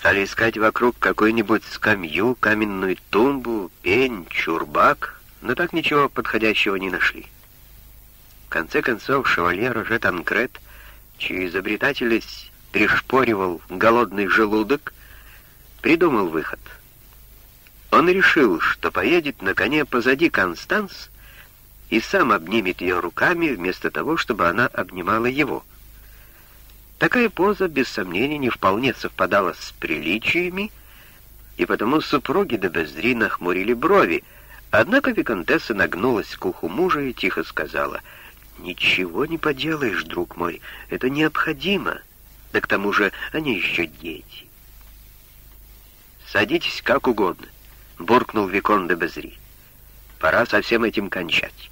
Стали искать вокруг какую-нибудь скамью, каменную тумбу, пень, чурбак, но так ничего подходящего не нашли. В конце концов, шевалье Роже Танкрет, чью изобретательность пришпоривал голодный желудок, придумал выход. Он решил, что поедет на коне позади Констанс и сам обнимет ее руками, вместо того, чтобы она обнимала его. Такая поза, без сомнения, не вполне совпадала с приличиями, и потому супруги де Бездри нахмурили брови, однако Викантесса нагнулась к уху мужа и тихо сказала, «Ничего не поделаешь, друг мой, это необходимо, да к тому же они еще дети». «Садитесь как угодно», — буркнул Викон де Безри. «Пора со всем этим кончать».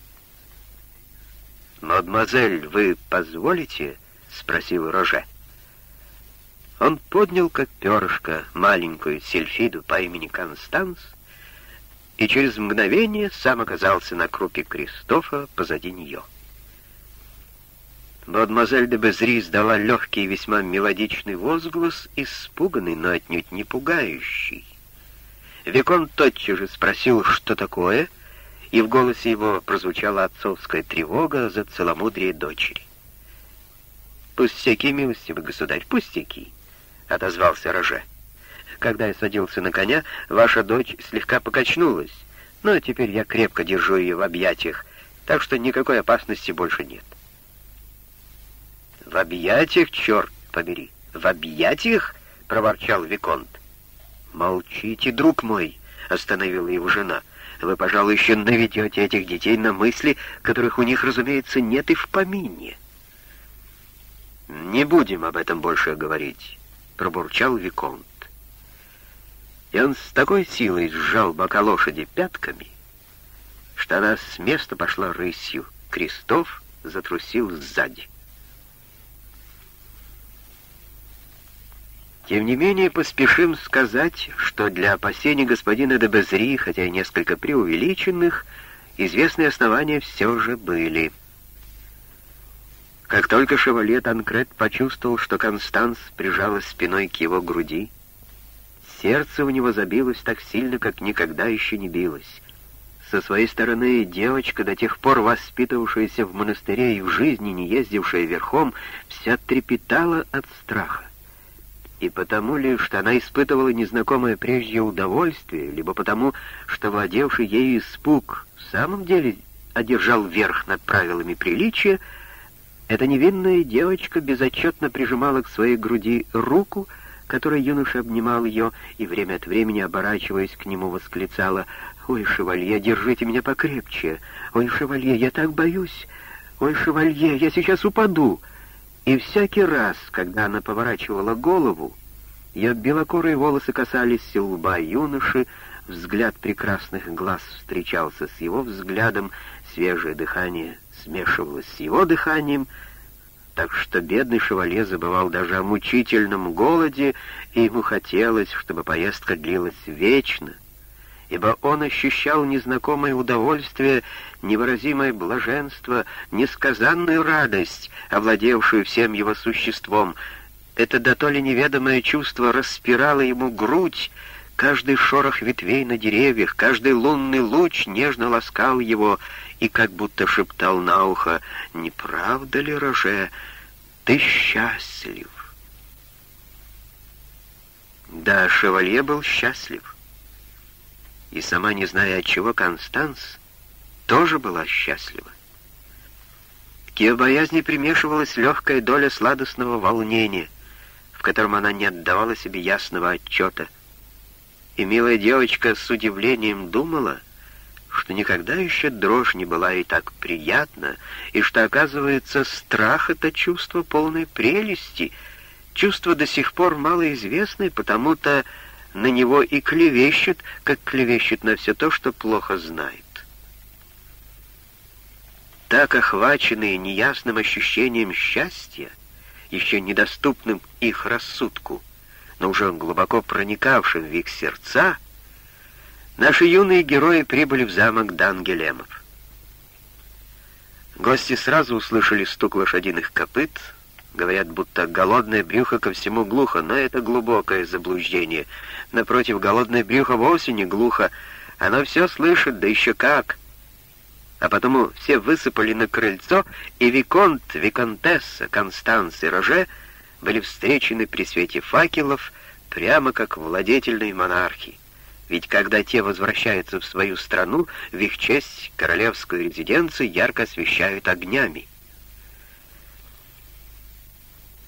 «Мадемуазель, вы позволите?» — спросил Роже. Он поднял, как перышко, маленькую сельфиду по имени Констанс, и через мгновение сам оказался на крупе Кристофа позади нее. Мадемуазель де Безри издала легкий и весьма мелодичный возглас, испуганный, но отнюдь не пугающий. Викон тотчас же спросил, что такое, и в голосе его прозвучала отцовская тревога за целомудрие дочери. «Пустяки, милостивый государь, пустяки», — отозвался Роже. «Когда я садился на коня, ваша дочь слегка покачнулась, но теперь я крепко держу ее в объятиях, так что никакой опасности больше нет». «В объятиях, черт побери! В объятиях?» — проворчал Виконт. «Молчите, друг мой!» — остановила его жена. «Вы, пожалуй, еще наведете этих детей на мысли, которых у них, разумеется, нет и в помине». «Не будем об этом больше говорить», — пробурчал Виконт. И он с такой силой сжал бока лошади пятками, что она с места пошла рысью. Крестов затрусил сзади. Тем не менее, поспешим сказать, что для опасений господина де Безри, хотя и несколько преувеличенных, известные основания все же были — как только шевалье Танкрет почувствовал, что Констанс прижалась спиной к его груди, сердце у него забилось так сильно, как никогда еще не билось. Со своей стороны девочка, до тех пор воспитывавшаяся в монастыре и в жизни не ездившая верхом, вся трепетала от страха. И потому ли, что она испытывала незнакомое прежде удовольствие, либо потому, что владевший ею испуг в самом деле одержал верх над правилами приличия, эта невинная девочка безотчетно прижимала к своей груди руку, которой юноша обнимал ее, и время от времени, оборачиваясь к нему, восклицала «Ой, шевалье, держите меня покрепче! Ой, шевалье, я так боюсь! Ой, шевалье, я сейчас упаду!» И всякий раз, когда она поворачивала голову, ее белокурые волосы касались лба юноши, взгляд прекрасных глаз встречался с его взглядом, свежее дыхание смешивалось с его дыханием, так что бедный шевалье забывал даже о мучительном голоде, и ему хотелось, чтобы поездка длилась вечно, ибо он ощущал незнакомое удовольствие, невыразимое блаженство, несказанную радость, овладевшую всем его существом. Это дотоле неведомое чувство распирало ему грудь, Каждый шорох ветвей на деревьях, каждый лунный луч нежно ласкал его и как будто шептал на ухо, «Не правда ли, Роже, ты счастлив?» Да, шевалье был счастлив. И сама не зная от чего, Констанс тоже была счастлива. К ее боязни примешивалась легкая доля сладостного волнения, в котором она не отдавала себе ясного отчета — и милая девочка с удивлением думала, что никогда еще дрожь не была ей так приятна, и что, оказывается, страх — это чувство полной прелести, чувство до сих пор малоизвестное, потому-то на него и клевещет, как клевещет на все то, что плохо знает. Так охваченные неясным ощущением счастья, еще недоступным их рассудку, но уже глубоко проникавшим в их сердца, наши юные герои прибыли в замок Дангелемов. Гости сразу услышали стук лошадиных копыт, Говорят, будто голодное брюхо ко всему глухо, но это глубокое заблуждение. Напротив, голодное брюхо вовсе не глухо, оно все слышит, да еще как. А потому все высыпали на крыльцо, и Виконт, Виконтесса, Констанс и Роже были встречены при свете факелов, прямо как владетельные монархи. Ведь когда те возвращаются в свою страну, в их честь королевскую резиденцию ярко освещают огнями.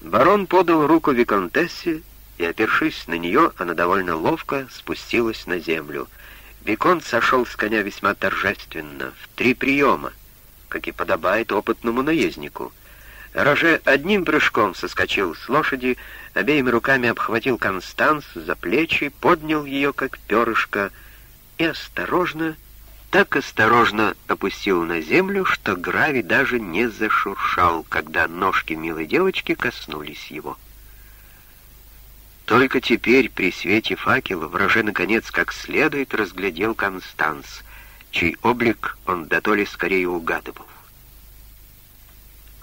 Барон подал руку Виконтессе, и, опершись на нее, она довольно ловко спустилась на землю. Виконт сошел с коня весьма торжественно, в три приема, как и подобает опытному наезднику. Роже одним прыжком соскочил с лошади, обеими руками обхватил Констанс за плечи, поднял ее, как перышко, и осторожно, так осторожно опустил на землю, что Грави даже не зашуршал, когда ножки милой девочки коснулись его. Только теперь, при свете факела, враже наконец как следует разглядел Констанс, чей облик он дотоле скорее угадывал.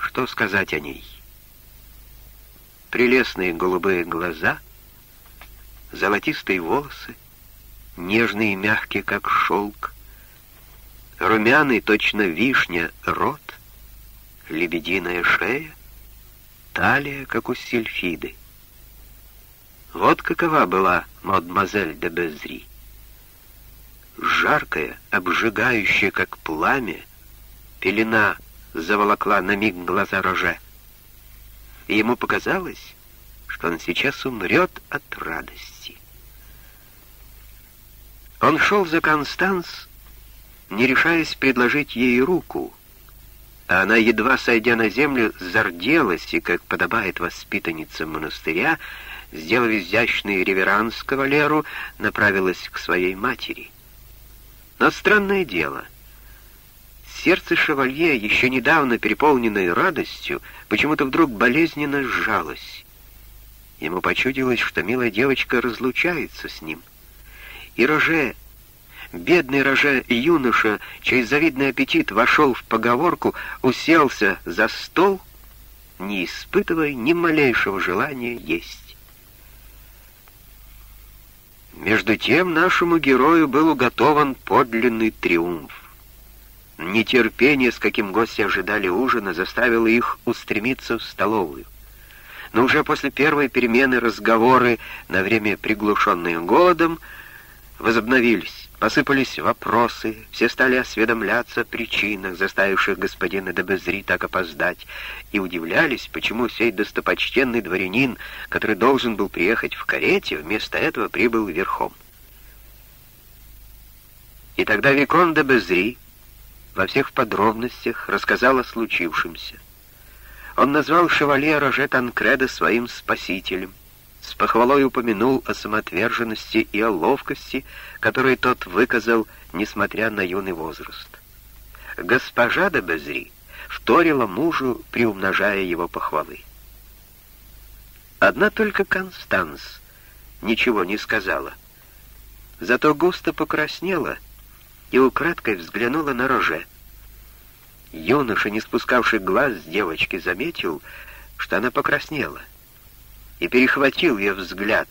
Что сказать о ней? Прелестные голубые глаза, золотистые волосы, нежные и мягкие, как шелк, румяный, точно вишня, рот, лебединая шея, талия, как у сельфиды. Вот какова была мадемуазель де Безри. Жаркая, обжигающая, как пламя, пелена заволокла на миг глаза Роже. И ему показалось, что он сейчас умрет от радости. Он шел за Констанс, не решаясь предложить ей руку, а она, едва сойдя на землю, зарделась и, как подобает воспитаннице монастыря, сделав изящный реверанс кавалеру, направилась к своей матери. Но странное дело — Сердце шевалье, еще недавно переполненное радостью, почему-то вдруг болезненно сжалось. Ему почудилось, что милая девочка разлучается с ним. И Роже, бедный Роже юноша, чей завидный аппетит вошел в поговорку, уселся за стол, не испытывая ни малейшего желания есть. Между тем нашему герою был уготован подлинный триумф. Нетерпение, с каким гости ожидали ужина, заставило их устремиться в столовую. Но уже после первой перемены разговоры, на время приглушенные голодом, возобновились. Посыпались вопросы, все стали осведомляться о причинах, заставивших господина Дебезри так опоздать, и удивлялись, почему сей достопочтенный дворянин, который должен был приехать в карете, вместо этого прибыл верхом. И тогда Викон де Безри во всех подробностях рассказал о случившемся. Он назвал шевалье Роже Танкреда своим спасителем, с похвалой упомянул о самоотверженности и о ловкости, которые тот выказал, несмотря на юный возраст. Госпожа де Безри вторила мужу, приумножая его похвалы. Одна только Констанс ничего не сказала, зато густо покраснела — и украдкой взглянула на роже. Юноша, не спускавший глаз с девочки, заметил, что она покраснела, и перехватил ее взгляд.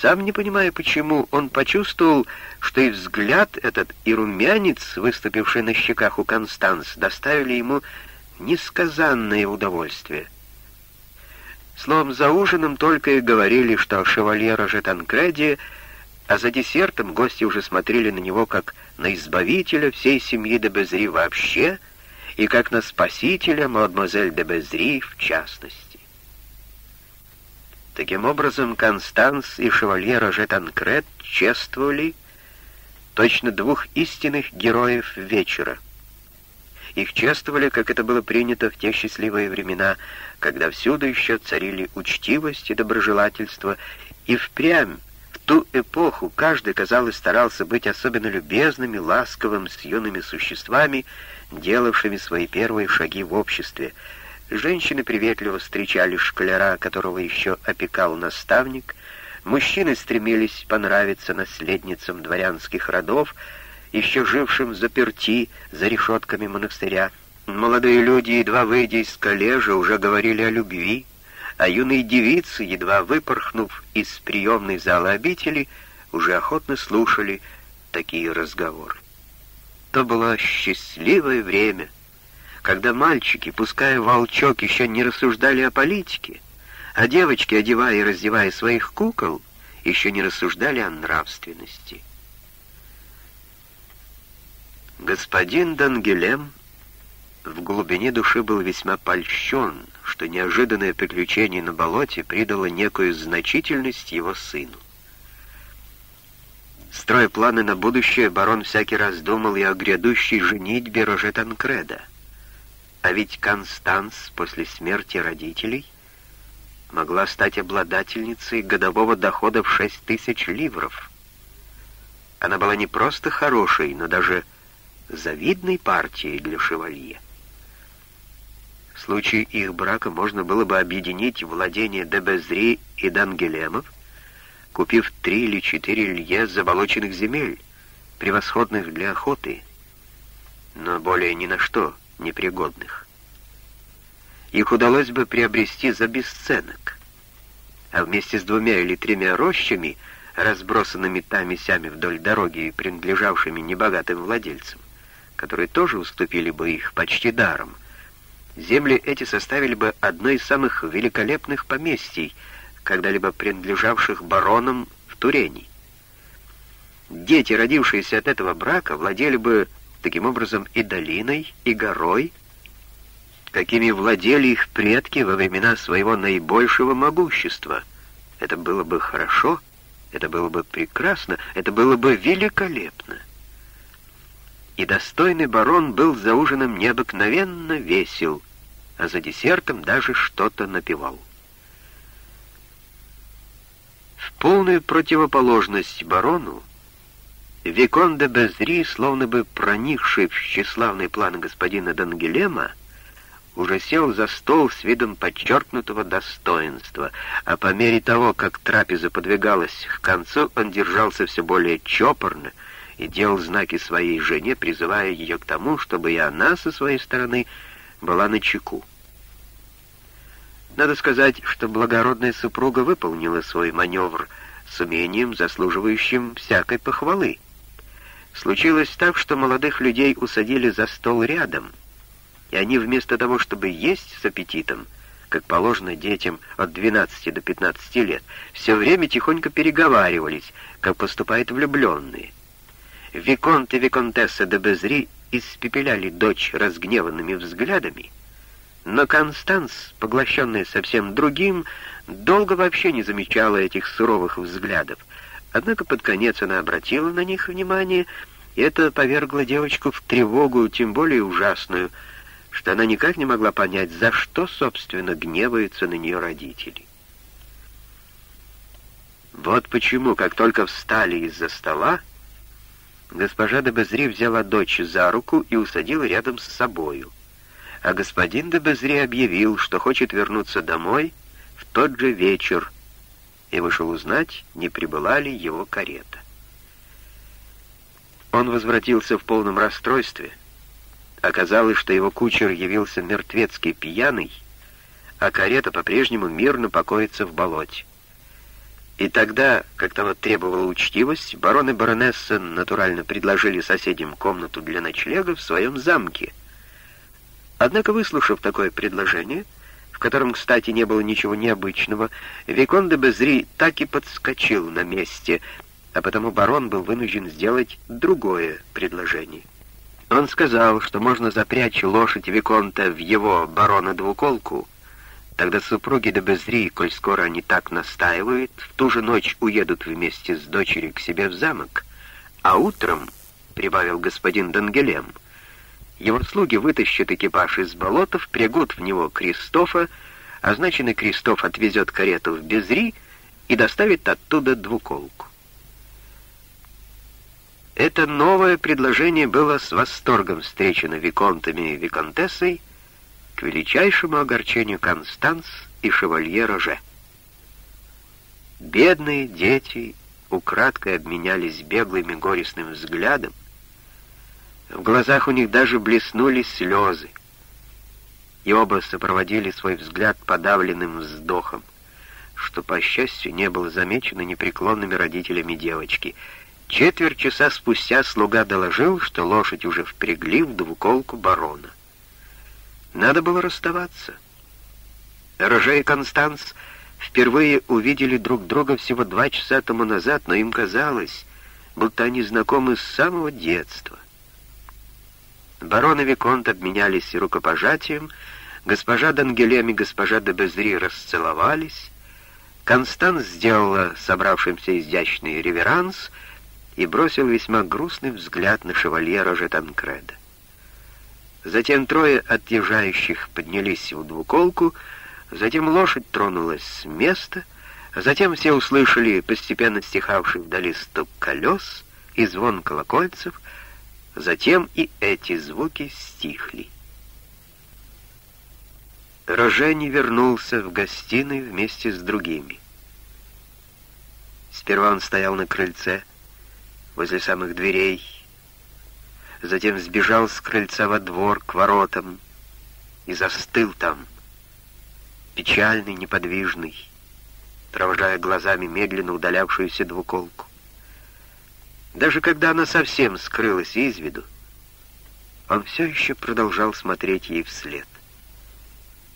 Сам не понимая почему, он почувствовал, что и взгляд этот, и румянец, выступивший на щеках у Констанс, доставили ему несказанное удовольствие. Словом, за ужином только и говорили, что шевалье Роже Танкреди — а за десертом гости уже смотрели на него как на избавителя всей семьи де Безри вообще и как на спасителя мадемуазель де Безри в частности. Таким образом, Констанс и шевалье Роже Танкрет чествовали точно двух истинных героев вечера. Их чествовали, как это было принято в те счастливые времена, когда всюду еще царили учтивость и доброжелательство, и впрямь ту эпоху каждый, казалось, старался быть особенно любезным и ласковым с юными существами, делавшими свои первые шаги в обществе. Женщины приветливо встречали школяра, которого еще опекал наставник, мужчины стремились понравиться наследницам дворянских родов, еще жившим заперти за решетками монастыря, Молодые люди, едва выйдя из коллежа, уже говорили о любви, а юные девицы, едва выпорхнув из приемной зала обители, уже охотно слушали такие разговоры. То было счастливое время, когда мальчики, пуская волчок, еще не рассуждали о политике, а девочки, одевая и раздевая своих кукол, еще не рассуждали о нравственности. Господин Дангелем в глубине души был весьма польщен, что неожиданное приключение на болоте придало некую значительность его сыну. Строя планы на будущее, барон всякий раз думал и о грядущей женитьбе Роже Танкреда. А ведь Констанс после смерти родителей могла стать обладательницей годового дохода в шесть тысяч ливров. Она была не просто хорошей, но даже завидной партией для шевалье. В случае их брака можно было бы объединить владения Дебезри и Дангелемов, купив три или четыре лье заболоченных земель, превосходных для охоты, но более ни на что непригодных. Их удалось бы приобрести за бесценок, а вместе с двумя или тремя рощами, разбросанными там и сями вдоль дороги и принадлежавшими небогатым владельцам, которые тоже уступили бы их почти даром, земли эти составили бы одно из самых великолепных поместий, когда-либо принадлежавших баронам в Турене. Дети, родившиеся от этого брака, владели бы таким образом и долиной, и горой, какими владели их предки во времена своего наибольшего могущества. Это было бы хорошо, это было бы прекрасно, это было бы великолепно и достойный барон был за ужином необыкновенно весел, а за десертом даже что-то напевал. В полную противоположность барону, Викон де Безри, словно бы проникший в тщеславные планы господина Дангелема, уже сел за стол с видом подчеркнутого достоинства, а по мере того, как трапеза подвигалась к концу, он держался все более чопорно, и делал знаки своей жене, призывая ее к тому, чтобы и она со своей стороны была на чеку. Надо сказать, что благородная супруга выполнила свой маневр с умением, заслуживающим всякой похвалы. Случилось так, что молодых людей усадили за стол рядом, и они вместо того, чтобы есть с аппетитом, как положено детям от 12 до 15 лет, все время тихонько переговаривались, как поступают влюбленные. Виконт и Виконтесса де Безри испепеляли дочь разгневанными взглядами, но Констанс, поглощенная совсем другим, долго вообще не замечала этих суровых взглядов. Однако под конец она обратила на них внимание, и это повергло девочку в тревогу, тем более ужасную, что она никак не могла понять, за что, собственно, гневаются на нее родители. Вот почему, как только встали из-за стола, Госпожа де Безри взяла дочь за руку и усадила рядом с собою, а господин де Безри объявил, что хочет вернуться домой в тот же вечер, и вышел узнать, не прибыла ли его карета. Он возвратился в полном расстройстве. Оказалось, что его кучер явился мертвецкий пьяный, а карета по-прежнему мирно покоится в болоте. И тогда, как того требовала учтивость, барон и баронесса натурально предложили соседям комнату для ночлега в своем замке. Однако, выслушав такое предложение, в котором, кстати, не было ничего необычного, Викон де Безри так и подскочил на месте, а потому барон был вынужден сделать другое предложение. Он сказал, что можно запрячь лошадь Виконта в его барона-двуколку, Тогда супруги де Безри, коль скоро они так настаивают, в ту же ночь уедут вместе с дочерью к себе в замок, а утром, — прибавил господин Дангелем, — его слуги вытащат экипаж из болотов, прягут в него Кристофа, а значит, Кристоф отвезет карету в Безри и доставит оттуда двуколку. Это новое предложение было с восторгом встречено виконтами и виконтессой, к величайшему огорчению Констанс и шевалье Роже. Бедные дети украдкой обменялись беглым и горестным взглядом. В глазах у них даже блеснули слезы. и оба сопроводили свой взгляд подавленным вздохом, что, по счастью, не было замечено непреклонными родителями девочки. Четверть часа спустя слуга доложил, что лошадь уже впрягли в двуколку барона. Надо было расставаться. Роже и Констанс впервые увидели друг друга всего два часа тому назад, но им казалось, будто они знакомы с самого детства. Барон и Виконт обменялись рукопожатием, госпожа Дангелем и госпожа де Безри расцеловались, Констанс сделала собравшимся изящный реверанс и бросил весьма грустный взгляд на шевалье Роже Танкреда. Затем трое отъезжающих поднялись в двуколку, затем лошадь тронулась с места, а затем все услышали постепенно стихавший вдали стук колес и звон колокольцев, затем и эти звуки стихли. Роже не вернулся в гостиной вместе с другими. Сперва он стоял на крыльце, возле самых дверей, затем сбежал с крыльца во двор к воротам и застыл там, печальный, неподвижный, провожая глазами медленно удалявшуюся двуколку. Даже когда она совсем скрылась из виду, он все еще продолжал смотреть ей вслед.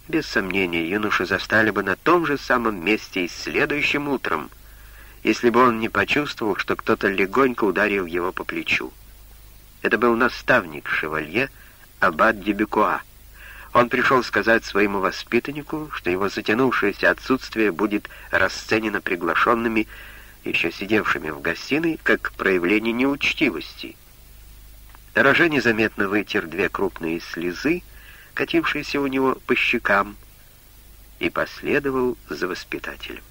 Без сомнения, юношу застали бы на том же самом месте и следующим утром, если бы он не почувствовал, что кто-то легонько ударил его по плечу. Это был наставник шевалье Аббат Дебюкуа. Он пришел сказать своему воспитаннику, что его затянувшееся отсутствие будет расценено приглашенными, еще сидевшими в гостиной, как проявление неучтивости. Роже незаметно вытер две крупные слезы, катившиеся у него по щекам, и последовал за воспитателем.